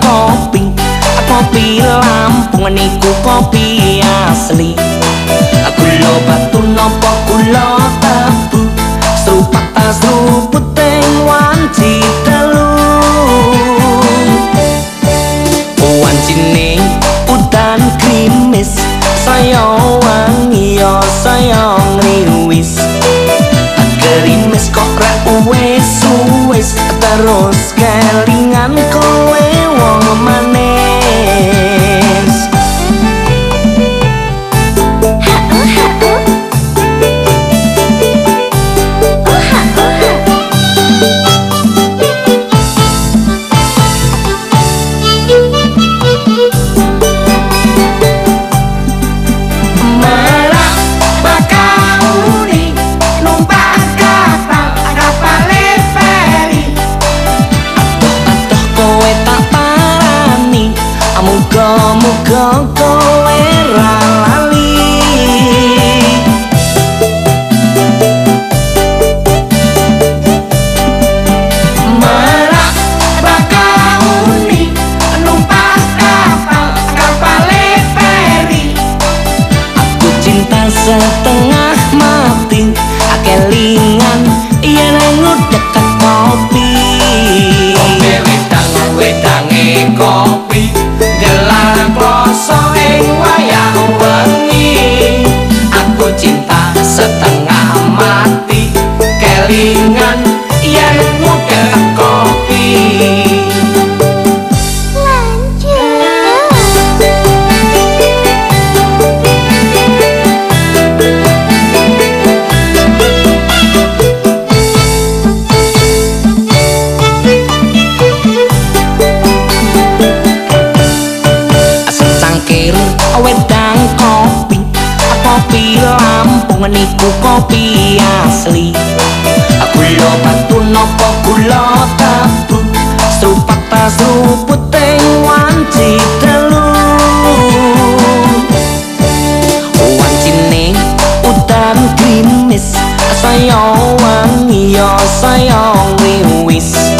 kopi? Kopi Lampung niku kopi asli. Gula batu nopo gula tebu Serupat tas ruput teng wanci telu. Wanci ning udan krimis Saya wangi yo saya ngriwis. Krimis kok rek wis wis terus kau lali Merak bakau kapal kapal Aku cinta setengah mati akelingan ia nangut dekat kopi. Ombe wetange niku kopi asli. Gula batu nopo gula tabu serupat tas ruput teng wanci telu. Wanci ning udan krimis saya wangi yo saya wiwis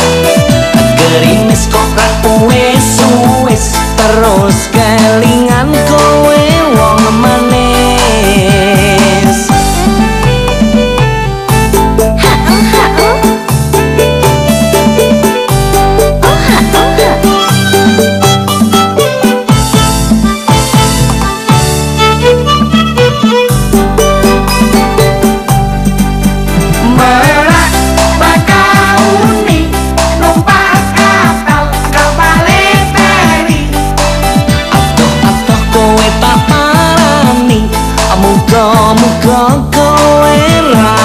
kau muka kau erat